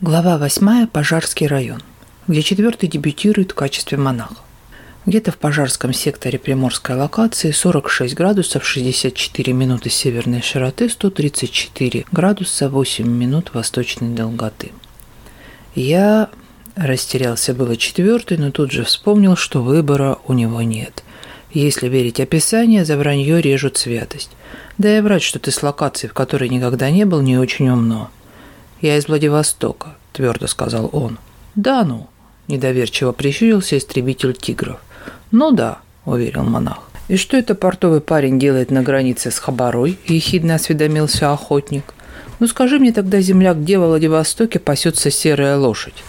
Глава 8. Пожарский район, где четвертый дебютирует в качестве монаха. Где-то в пожарском секторе приморской локации 46 градусов 64 минуты северной широты, 134 градуса 8 минут восточной долготы. Я растерялся было четвертый, но тут же вспомнил, что выбора у него нет. Если верить описанию, за вранье режут святость. Да и врать, что ты с локацией, в которой никогда не был, не очень умно – я из Владивостока», — твердо сказал он. «Да ну», — недоверчиво прищурился истребитель тигров. «Ну да», — уверил монах. «И что это портовый парень делает на границе с Хабарой?» – ехидно осведомился охотник. «Ну скажи мне тогда, земля, где во Владивостоке пасется серая лошадь?»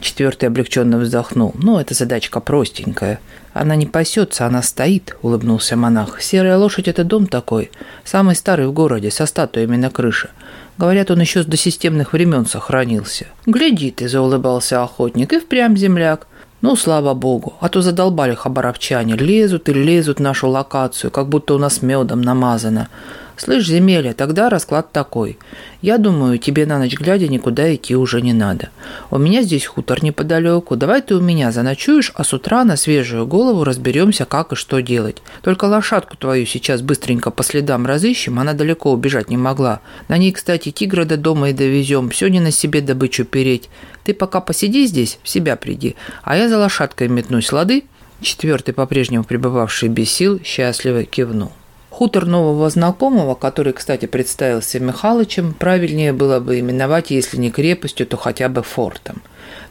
Четвертый облегченно вздохнул. «Ну, эта задачка простенькая. Она не пасется, она стоит», — улыбнулся монах. «Серая лошадь — это дом такой, самый старый в городе, со статуями на крыше. Говорят, он еще с досистемных времен сохранился. Гляди Глядите, заулыбался охотник, и впрямь земляк. Ну, слава богу, а то задолбали хабаровчане, лезут и лезут в нашу локацию, как будто у нас медом намазано. Слышь, земелья, тогда расклад такой. Я думаю, тебе на ночь глядя никуда идти уже не надо. У меня здесь хутор неподалеку. Давай ты у меня заночуешь, а с утра на свежую голову разберемся, как и что делать. Только лошадку твою сейчас быстренько по следам разыщем, она далеко убежать не могла. На ней, кстати, тигра до дома и довезем, все не на себе добычу переть. Ты пока посиди здесь, в себя приди, а я за лошадкой метнусь, лады?» Четвертый, по-прежнему пребывавший без сил, счастливо кивнул. Хутор нового знакомого, который, кстати, представился Михалычем, правильнее было бы именовать, если не крепостью, то хотя бы фортом.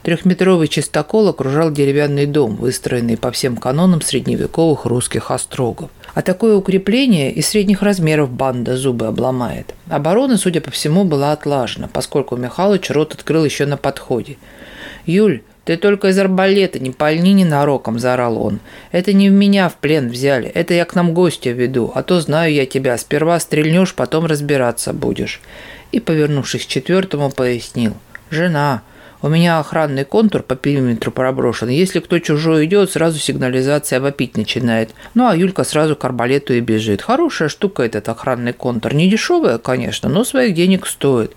Трехметровый чистокол окружал деревянный дом, выстроенный по всем канонам средневековых русских острогов. А такое укрепление и средних размеров банда зубы обломает. Оборона, судя по всему, была отлажена, поскольку Михалыч рот открыл еще на подходе. «Юль, ты только из арбалета не пальни ненароком, заорал он. Это не в меня в плен взяли, это я к нам гостя веду, а то знаю я тебя, сперва стрельнешь, потом разбираться будешь. И, повернувшись к четвертому, пояснил. Жена, у меня охранный контур по периметру проброшен. Если кто чужой идет, сразу сигнализация вопить начинает. Ну а Юлька сразу к арбалету и бежит. Хорошая штука этот охранный контур. Не дешевая, конечно, но своих денег стоит.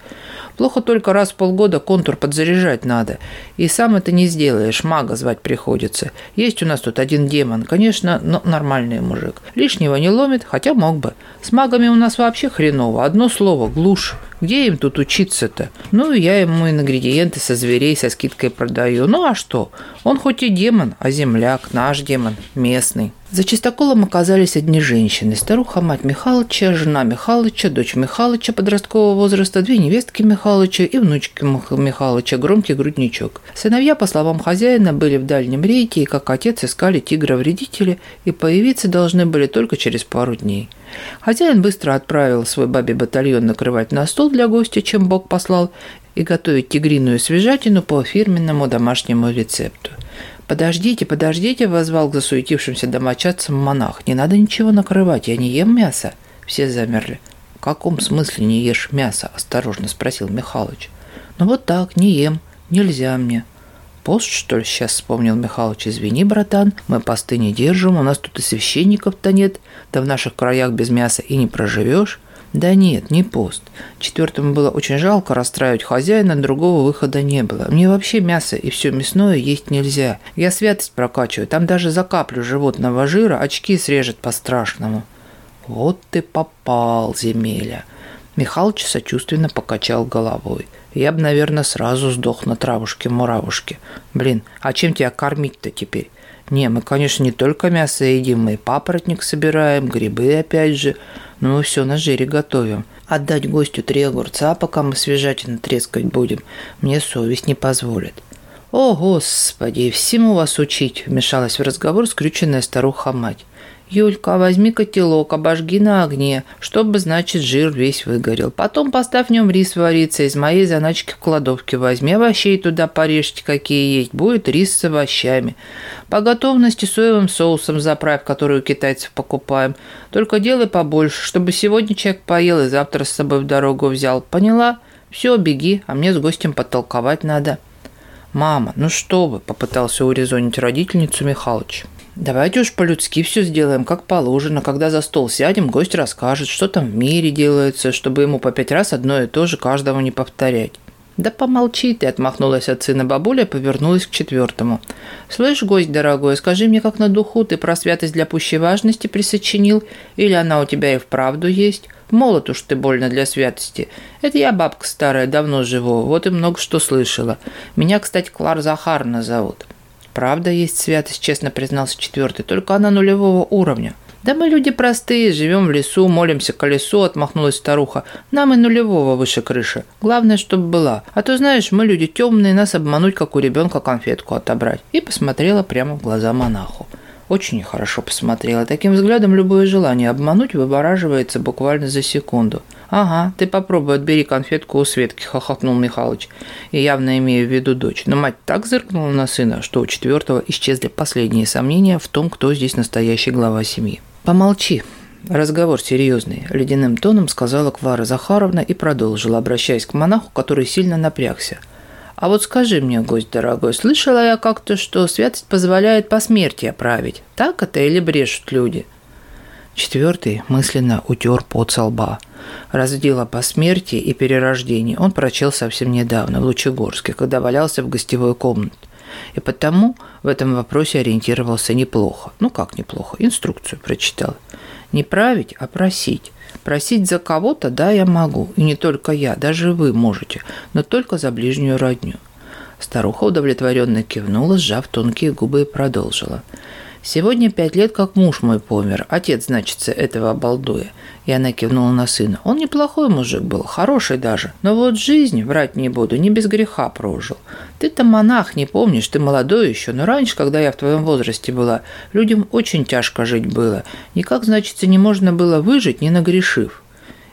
Плохо только раз в полгода контур подзаряжать надо. И сам это не сделаешь, мага звать приходится. Есть у нас тут один демон, конечно, но нормальный мужик. Лишнего не ломит, хотя мог бы. С магами у нас вообще хреново. Одно слово – глушь. Где им тут учиться-то? Ну, я ему ингредиенты со зверей со скидкой продаю. Ну, а что? Он хоть и демон, а земляк, наш демон, местный. За чистоколом оказались одни женщины. Старуха, мать Михалыча, жена Михалыча, дочь Михалыча подросткового возраста, две невестки Михалыча и внучки Михалыча, громкий грудничок. Сыновья, по словам хозяина, были в дальнем рейке и, как отец, искали тигра-вредителя и появиться должны были только через пару дней. Хозяин быстро отправил свой бабе батальон накрывать на стол для гостя, чем Бог послал, и готовить тигриную свежатину по фирменному домашнему рецепту подождите подождите возвал к засуетившимся домочадцам монах. Не надо ничего накрывать я не ем мясо. Все замерли. В каком смысле не ешь мясо? Осторожно спросил михалыч. Ну вот так не ем. Нельзя мне. Пост, что ли, сейчас вспомнил Михалыч. Извини, братан, мы посты не держим, у нас тут и священников-то нет, да в наших краях без мяса и не проживешь. Да нет, не пост. Четвертому было очень жалко расстраивать хозяина, другого выхода не было. Мне вообще мясо и все мясное есть нельзя. Я святость прокачиваю, там даже за каплю животного жира очки срежет по-страшному. Вот ты попал, земеля. Михалыч сочувственно покачал головой. Я бы, наверное, сразу сдох на травушке-муравушке. Блин, а чем тебя кормить-то теперь? Не, мы, конечно, не только мясо едим, мы и папоротник собираем, грибы опять же, ну, но все на жире готовим. Отдать гостю три огурца, пока мы свежатина трескать будем, мне совесть не позволит. «О, Господи, всему вас учить!» – вмешалась в разговор скрюченная старуха-мать. Юлька, возьми котелок, обожги на огне, чтобы, значит, жир весь выгорел. Потом поставь в нем рис вариться, из моей заначки в кладовке возьми овощей туда порежьте, какие есть. Будет рис с овощами. По готовности соевым соусом заправь, который у китайцев покупаем. Только делай побольше, чтобы сегодня человек поел и завтра с собой в дорогу взял. Поняла? Все, беги, а мне с гостем подтолковать надо. «Мама, ну что вы!» – попытался урезонить родительницу Михалыч. Давайте уж по-людски все сделаем, как положено. Когда за стол сядем, гость расскажет, что там в мире делается, чтобы ему по пять раз одно и то же каждого не повторять. «Да помолчи ты!» – отмахнулась от сына бабуля и повернулась к четвертому. «Слышь, гость дорогой, скажи мне, как на духу ты про святость для пущей важности присочинил, или она у тебя и вправду есть? Молод уж ты больно для святости. Это я бабка старая, давно живу, вот и много что слышала. Меня, кстати, Клар Захарна зовут. Правда, есть святость, честно признался четвертый, только она нулевого уровня. Да мы люди простые, живем в лесу, молимся колесу, отмахнулась старуха. Нам и нулевого выше крыши. Главное, чтобы была. А то знаешь, мы люди темные, нас обмануть, как у ребенка конфетку отобрать. И посмотрела прямо в глаза монаху. Очень хорошо посмотрела. Таким взглядом любое желание обмануть вывораживается буквально за секунду. «Ага, ты попробуй, отбери конфетку у Светки», – хохотнул Михалыч. И явно имея в виду дочь. Но мать так зыркнула на сына, что у четвертого исчезли последние сомнения в том, кто здесь настоящий глава семьи. «Помолчи», «Разговор серьезный», – ледяным тоном сказала Квара Захаровна и продолжила, обращаясь к монаху, который сильно напрягся. А вот скажи мне, гость дорогой, слышала я как-то, что святость позволяет по смерти оправить? Так это или брешут люди?» Четвертый мысленно утер под со лба. Раздела по смерти и перерождении он прочел совсем недавно, в Лучегорске, когда валялся в гостевой комнате. И потому в этом вопросе ориентировался неплохо. Ну как неплохо, инструкцию прочитал. Не править, а просить. Просить за кого-то, да, я могу. И не только я, даже вы можете, но только за ближнюю родню. Старуха удовлетворенно кивнула, сжав тонкие губы и продолжила. Сегодня пять лет, как муж мой помер. Отец, значит, этого обалдуя. И она кивнула на сына. Он неплохой мужик был, хороший даже. Но вот жизнь, врать не буду, не без греха прожил. Ты-то монах, не помнишь, ты молодой еще, но раньше, когда я в твоем возрасте была, людям очень тяжко жить было. Никак, значит, не можно было выжить, не нагрешив.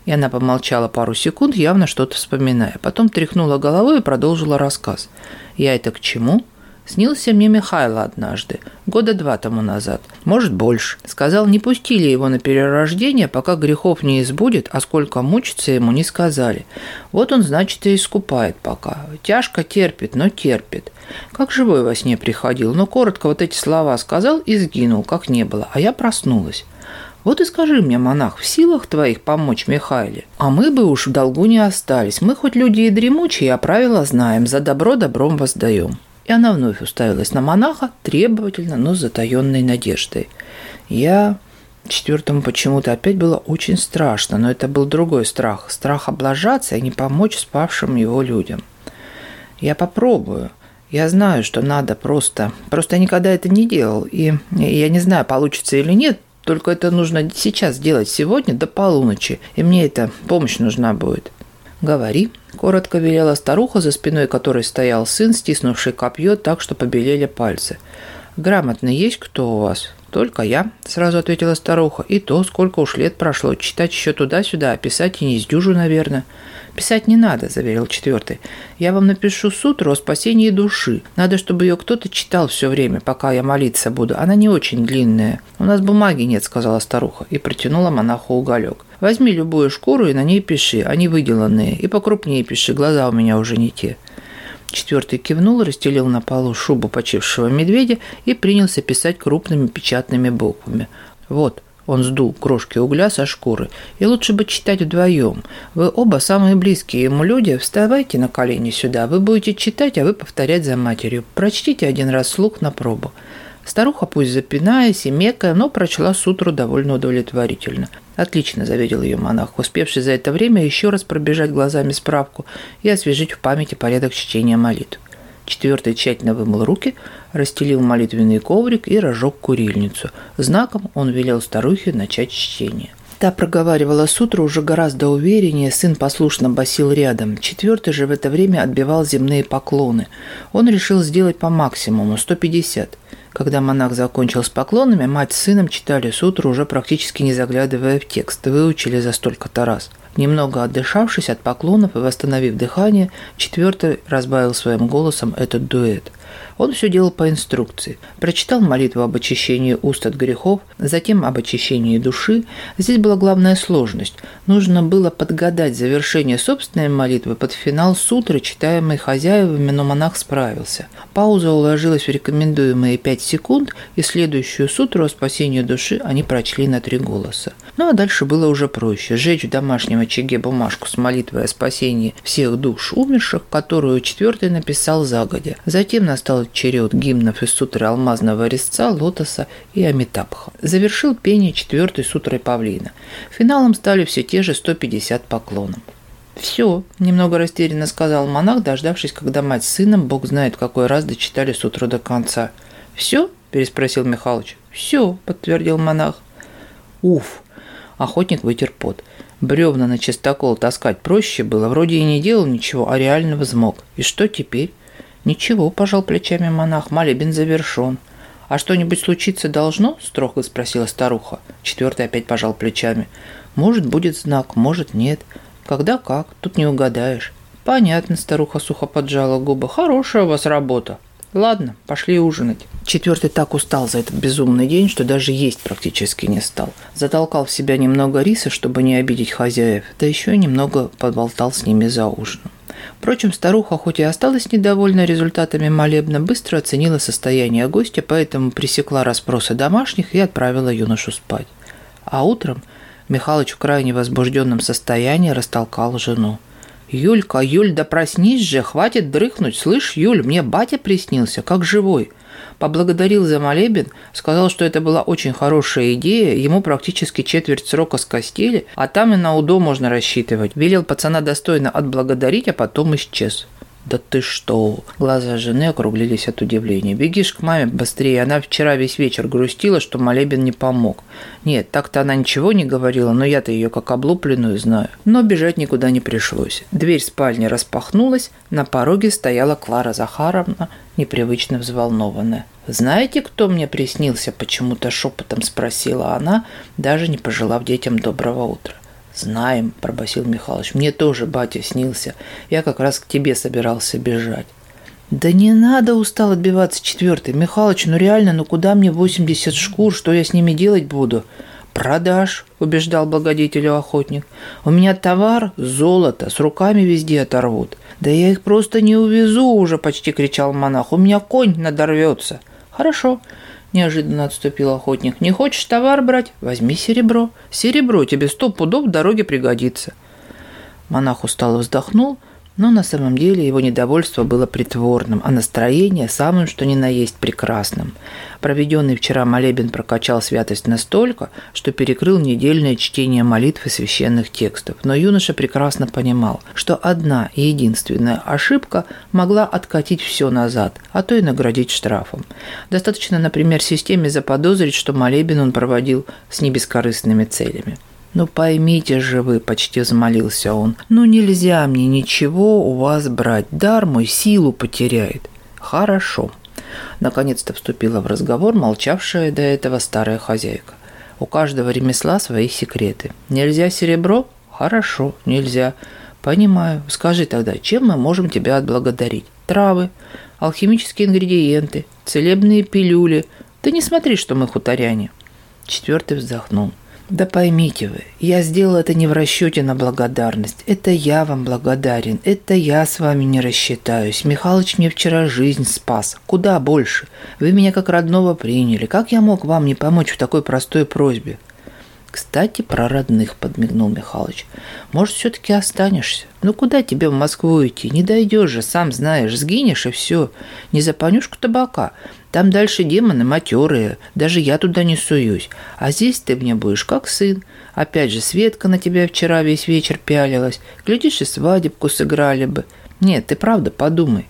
И она помолчала пару секунд, явно что-то вспоминая. Потом тряхнула головой и продолжила рассказ. «Я это к чему?» Снился мне Михайло однажды, года два тому назад, может больше. Сказал, не пустили его на перерождение, пока грехов не избудет, а сколько мучиться ему не сказали. Вот он, значит, и искупает пока. Тяжко терпит, но терпит. Как живой во сне приходил, но коротко вот эти слова сказал и сгинул, как не было, а я проснулась. Вот и скажи мне, монах, в силах твоих помочь Михаиле? А мы бы уж в долгу не остались. Мы хоть люди и дремучие, а правила знаем. За добро добром воздаем и она вновь уставилась на монаха требовательно, но с затаенной надеждой. Я четвертому почему-то опять было очень страшно, но это был другой страх. Страх облажаться и не помочь спавшим его людям. Я попробую. Я знаю, что надо просто... Просто я никогда это не делал, и я не знаю, получится или нет, только это нужно сейчас делать сегодня до полуночи, и мне эта помощь нужна будет. Говори, коротко велела старуха, за спиной которой стоял сын, стиснувший копье так, что побелели пальцы. «Грамотно есть кто у вас?» «Только я», — сразу ответила старуха. «И то, сколько уж лет прошло. Читать еще туда-сюда, а писать и не издюжу, наверное». «Писать не надо», — заверил четвертый. «Я вам напишу сутру о спасении души. Надо, чтобы ее кто-то читал все время, пока я молиться буду. Она не очень длинная». «У нас бумаги нет», — сказала старуха и протянула монаху уголек. Возьми любую шкуру и на ней пиши, они выделанные, и покрупнее пиши, глаза у меня уже не те. Четвертый кивнул, расстелил на полу шубу почившего медведя и принялся писать крупными печатными буквами. Вот, он сдул крошки угля со шкуры. И лучше бы читать вдвоем. Вы оба самые близкие ему люди. Вставайте на колени сюда. Вы будете читать, а вы повторять за матерью. Прочтите один раз слух на пробу. Старуха пусть запинаясь и мекая, но прочла сутру довольно удовлетворительно. Отлично, заверил ее монах, успевший за это время еще раз пробежать глазами справку и освежить в памяти порядок чтения молитв. Четвертый тщательно вымыл руки, расстелил молитвенный коврик и разжег курильницу. Знаком он велел старухе начать чтение. Та проговаривала сутру уже гораздо увереннее, сын послушно басил рядом. Четвертый же в это время отбивал земные поклоны. Он решил сделать по максимуму – 150. Когда монах закончил с поклонами, мать с сыном читали сутру, уже практически не заглядывая в текст, выучили за столько-то раз. Немного отдышавшись от поклонов и восстановив дыхание, четвертый разбавил своим голосом этот дуэт. Он все делал по инструкции. Прочитал молитву об очищении уст от грехов, затем об очищении души. Здесь была главная сложность. Нужно было подгадать завершение собственной молитвы под финал сутры, читаемой хозяевами, но монах справился. Пауза уложилась в рекомендуемые 5 секунд, и следующую сутру о спасении души они прочли на три голоса. Ну а дальше было уже проще. Жечь в домашнем очаге бумажку с молитвой о спасении всех душ умерших, которую четвертый написал загодя. Затем настал черед гимнов из сутры алмазного резца, лотоса и амитапха. Завершил пение четвертый сутрой павлина. Финалом стали все те же 150 поклонов. «Все», – немного растерянно сказал монах, дождавшись, когда мать с сыном, бог знает, какой раз дочитали с утра до конца. «Все?» – переспросил Михалыч. «Все», – подтвердил монах. «Уф!» охотник вытер пот. Бревна на чистокол таскать проще было, вроде и не делал ничего, а реально взмок. И что теперь? Ничего, пожал плечами монах, молебен завершен. «А что-нибудь случиться должно?» – строго спросила старуха. Четвертый опять пожал плечами. «Может, будет знак, может, нет. Когда как, тут не угадаешь». «Понятно», – старуха сухо поджала губы. «Хорошая у вас работа. Ладно, пошли ужинать». Четвертый так устал за этот безумный день, что даже есть практически не стал. Затолкал в себя немного риса, чтобы не обидеть хозяев, да еще немного подболтал с ними за ужином. Впрочем, старуха, хоть и осталась недовольна результатами молебна, быстро оценила состояние гостя, поэтому пресекла расспросы домашних и отправила юношу спать. А утром Михалыч в крайне возбужденном состоянии растолкал жену. «Юлька, Юль, да проснись же, хватит дрыхнуть, слышь, Юль, мне батя приснился, как живой!» поблагодарил за молебен, сказал, что это была очень хорошая идея, ему практически четверть срока скостили, а там и на УДО можно рассчитывать. Велел пацана достойно отблагодарить, а потом исчез да ты что? Глаза жены округлились от удивления. Бегишь к маме быстрее, она вчера весь вечер грустила, что молебен не помог. Нет, так-то она ничего не говорила, но я-то ее как облупленную знаю. Но бежать никуда не пришлось. Дверь спальни распахнулась, на пороге стояла Клара Захаровна, непривычно взволнованная. «Знаете, кто мне приснился?» – почему-то шепотом спросила она, даже не пожелав детям доброго утра знаем», — пробасил Михалыч. «Мне тоже батя снился. Я как раз к тебе собирался бежать». «Да не надо!» – устал отбиваться четвертый. «Михалыч, ну реально, ну куда мне 80 шкур? Что я с ними делать буду?» «Продаж!» – убеждал благодетелю охотник. «У меня товар – золото, с руками везде оторвут». «Да я их просто не увезу уже!» – почти кричал монах. «У меня конь надорвется!» «Хорошо, неожиданно отступил охотник. «Не хочешь товар брать? Возьми серебро. Серебро тебе сто пудов в дороге пригодится». Монах устало вздохнул но на самом деле его недовольство было притворным, а настроение самым что ни на есть прекрасным. Проведенный вчера молебен прокачал святость настолько, что перекрыл недельное чтение молитв и священных текстов. Но юноша прекрасно понимал, что одна единственная ошибка могла откатить все назад, а то и наградить штрафом. Достаточно, например, системе заподозрить, что молебен он проводил с небескорыстными целями. Ну поймите же вы, почти взмолился он, ну нельзя мне ничего у вас брать, дар мой силу потеряет. Хорошо. Наконец-то вступила в разговор молчавшая до этого старая хозяйка. У каждого ремесла свои секреты. Нельзя серебро? Хорошо, нельзя. Понимаю. Скажи тогда, чем мы можем тебя отблагодарить? Травы, алхимические ингредиенты, целебные пилюли. Ты не смотри, что мы хуторяне. Четвертый вздохнул. Да поймите вы, я сделал это не в расчете на благодарность. Это я вам благодарен. Это я с вами не рассчитаюсь. Михалыч мне вчера жизнь спас. Куда больше. Вы меня как родного приняли. Как я мог вам не помочь в такой простой просьбе? Кстати, про родных, подмигнул Михалыч. Может, все-таки останешься? Ну куда тебе в Москву идти? Не дойдешь же, сам знаешь, сгинешь и все. Не за понюшку табака. Там дальше демоны матерые, даже я туда не суюсь. А здесь ты мне будешь как сын. Опять же, Светка на тебя вчера весь вечер пялилась. Глядишь, и свадебку сыграли бы. Нет, ты правда подумай.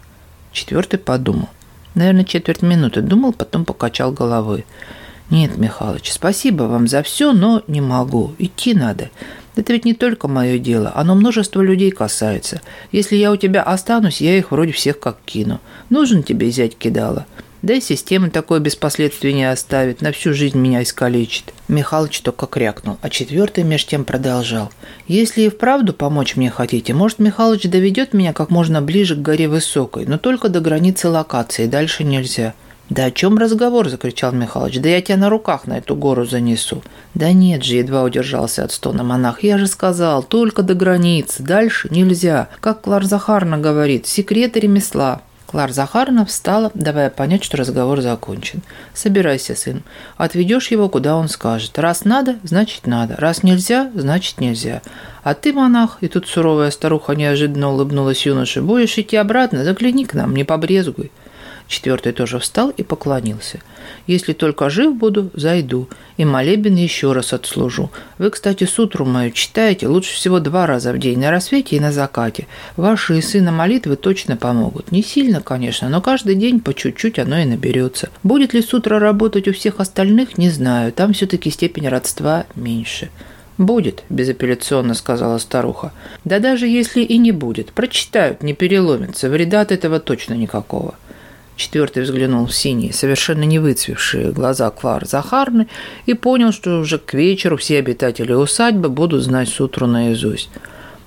Четвертый подумал. Наверное, четверть минуты думал, потом покачал головой. Нет, Михалыч, спасибо вам за все, но не могу. Идти надо. Это ведь не только мое дело, оно множество людей касается. Если я у тебя останусь, я их вроде всех как кину. Нужен тебе зять кидала. Да и система такое без последствий не оставит, на всю жизнь меня искалечит. Михалыч только крякнул, а четвертый меж тем продолжал. Если и вправду помочь мне хотите, может, Михалыч доведет меня как можно ближе к горе Высокой, но только до границы локации, дальше нельзя. Да о чем разговор? – закричал Михалыч. Да я тебя на руках на эту гору занесу. Да нет же, едва удержался от стона монах. Я же сказал, только до границы, дальше нельзя. Как Клар Захарна говорит, секреты ремесла. Клар Захарна встала, давая понять, что разговор закончен. «Собирайся, сын. Отведешь его, куда он скажет. Раз надо, значит надо. Раз нельзя, значит нельзя. А ты, монах, и тут суровая старуха неожиданно улыбнулась юноше, будешь идти обратно, загляни к нам, не побрезгуй» четвертый тоже встал и поклонился. «Если только жив буду, зайду, и молебен еще раз отслужу. Вы, кстати, сутру мою читаете лучше всего два раза в день, на рассвете и на закате. Ваши и сына молитвы точно помогут. Не сильно, конечно, но каждый день по чуть-чуть оно и наберется. Будет ли сутра работать у всех остальных, не знаю, там все-таки степень родства меньше». «Будет», – безапелляционно сказала старуха. «Да даже если и не будет. Прочитают, не переломится. Вреда от этого точно никакого». Четвертый взглянул в синие, совершенно не выцвевшие глаза Клар Захарны и понял, что уже к вечеру все обитатели усадьбы будут знать сутру наизусть.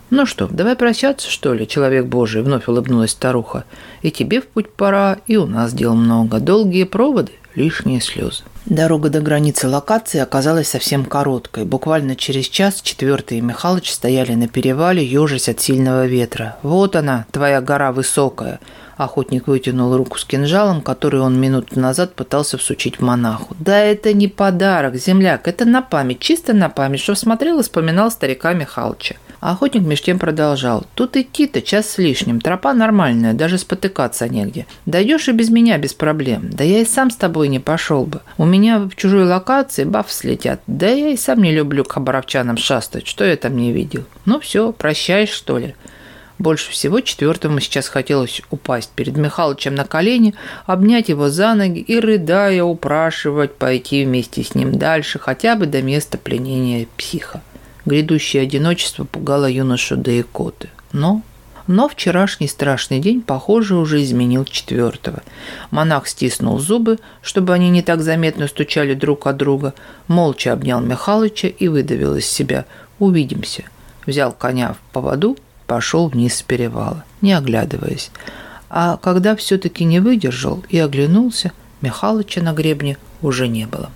«Ну что, давай прощаться, что ли, человек божий?» — вновь улыбнулась старуха. «И тебе в путь пора, и у нас дел много. Долгие проводы» лишние слезы. Дорога до границы локации оказалась совсем короткой. Буквально через час четвертый и Михалыч стояли на перевале, ежась от сильного ветра. «Вот она, твоя гора высокая!» Охотник вытянул руку с кинжалом, который он минуту назад пытался всучить монаху. «Да это не подарок, земляк, это на память, чисто на память, что смотрел и вспоминал старика Михалыча». Охотник меж тем продолжал. «Тут идти-то час с лишним. Тропа нормальная, даже спотыкаться негде. Дойдешь и без меня без проблем. Да я и сам с тобой не пошел бы. У меня в чужой локации баф слетят. Да я и сам не люблю хабаровчанам шастать. Что я там не видел? Ну все, прощаешь, что ли?» Больше всего четвертому сейчас хотелось упасть перед Михалычем на колени, обнять его за ноги и, рыдая, упрашивать пойти вместе с ним дальше, хотя бы до места пленения психа грядущее одиночество пугало юношу до да икоты. Но но вчерашний страшный день, похоже, уже изменил четвертого. Монах стиснул зубы, чтобы они не так заметно стучали друг от друга, молча обнял Михалыча и выдавил из себя «Увидимся». Взял коня в поводу, пошел вниз с перевала, не оглядываясь. А когда все-таки не выдержал и оглянулся, Михалыча на гребне уже не было.